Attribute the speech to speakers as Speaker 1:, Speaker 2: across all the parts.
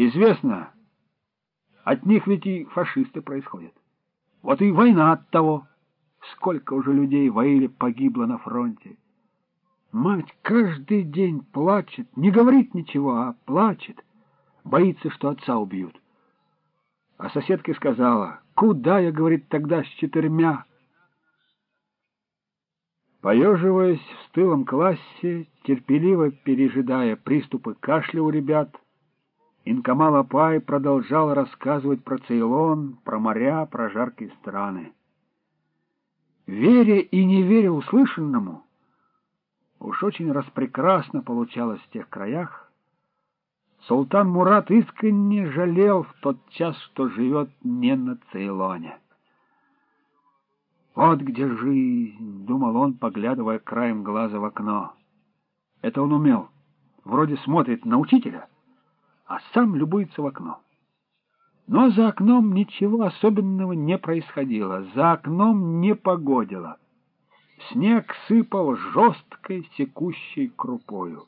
Speaker 1: Известно, от них ведь и фашисты происходят. Вот и война от того. Сколько уже людей воили, погибло на фронте. Мать каждый день плачет, не говорит ничего, а плачет. Боится, что отца убьют. А соседка сказала, куда я, говорит, тогда с четырьмя? Поеживаясь в стылом классе, терпеливо пережидая приступы кашля у ребят, Инкамал Апай продолжал рассказывать про Цейлон, про моря, про жаркие страны. Веря и не веря услышанному, уж очень распрекрасно получалось в тех краях, Султан Мурат искренне жалел в тот час, что живет не на Цейлоне. «Вот где жизнь!» — думал он, поглядывая краем глаза в окно. Это он умел. Вроде смотрит на учителя, а сам любуется в окно. Но за окном ничего особенного не происходило, за окном не погодило. Снег сыпал жесткой секущей крупою.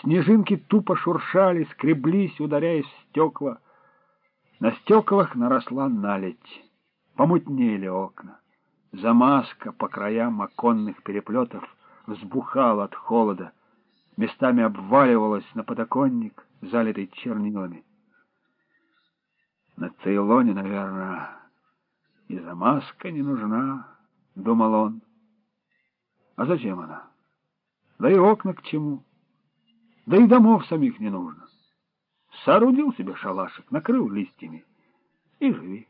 Speaker 1: Снежинки тупо шуршали, скреблись, ударяясь в стекла. На стеклах наросла наледь, помутнели окна. Замазка по краям оконных переплетов взбухала от холода, местами обваливалась на подоконник, залитый чернилами. На Цейлоне, наверное, и замазка не нужна, — думал он. А зачем она? Да и окна к чему? Да и домов самих не нужно. Соорудил себе шалашик, накрыл листьями и живи.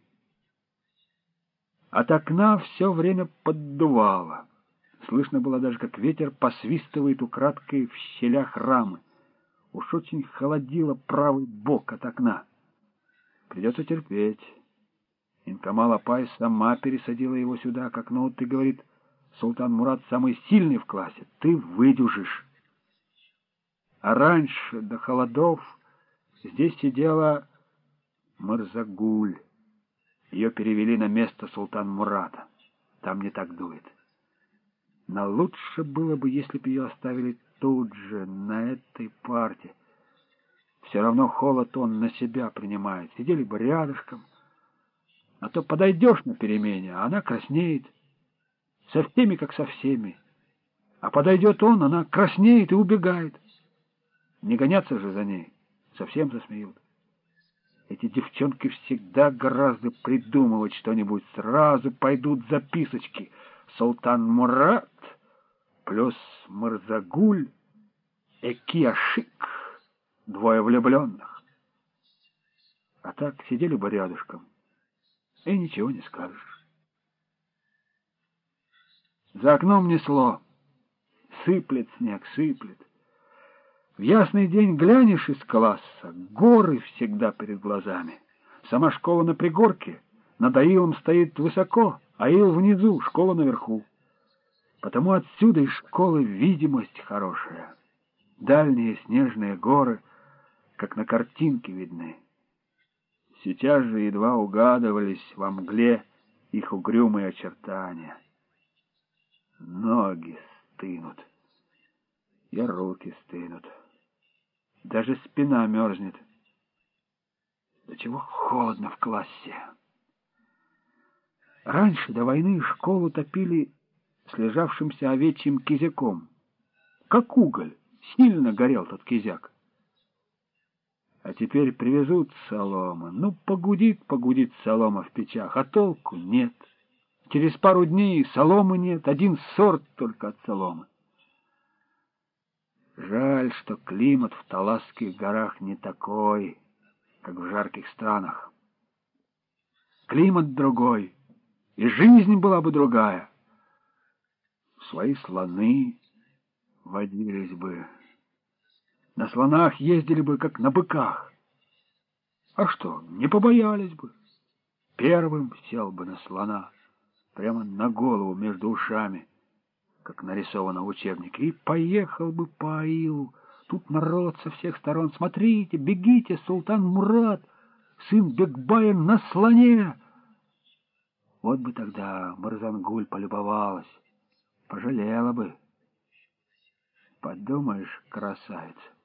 Speaker 1: От окна все время поддувало. Слышно было даже, как ветер посвистывает украдкой в щелях рамы. Уж очень холодило правый бок от окна. Придется терпеть. Инкамал Апай сама пересадила его сюда, как ну ты, говорит, Султан Мурат самый сильный в классе, ты выдюжишь. А раньше, до холодов, здесь сидела Марзагуль. Ее перевели на место Султан Мурата. Там не так дует. Но лучше было бы, если бы ее оставили тут же, на этой парте. Все равно холод он на себя принимает. Сидели бы рядышком. А то подойдешь на перемене, а она краснеет. Со всеми, как со всеми. А подойдет он, она краснеет и убегает. Не гоняться же за ней. Совсем засмеют. Эти девчонки всегда гораздо придумывать что-нибудь. Сразу пойдут записочки. Султан Мурат плюс Мырзагуль, Экиашик двое влюбленных. А так сидели бы рядышком, и ничего не скажешь. За окном несло. Сыплет снег, сыплет. В ясный день глянешь из класса, горы всегда перед глазами. Сама школа на пригорке, над аилом стоит высоко, аил внизу, школа наверху. Потому отсюда из школы видимость хорошая. Дальние снежные горы — как на картинке видны. Сейчас же едва угадывались во мгле их угрюмые очертания. Ноги стынут, и руки стынут. Даже спина мерзнет. До чего холодно в классе. Раньше, до войны, школу топили слежавшимся овечьим кизяком. Как уголь, сильно горел тот кизяк. А теперь привезут солома. Ну, погудит, погудит солома в печах, а толку нет. Через пару дней соломы нет, один сорт только от соломы. Жаль, что климат в Таласских горах не такой, как в жарких странах. Климат другой, и жизнь была бы другая. Свои слоны водились бы, на слонах ездили бы, как на быках. А что, не побоялись бы. Первым сел бы на слона, прямо на голову между ушами, как нарисовано в учебнике, и поехал бы по Аилу. Тут народ со всех сторон. Смотрите, бегите, султан Мурат, сын Бекбая на слоне. Вот бы тогда Марзангуль полюбовалась, пожалела бы. Подумаешь, красавица.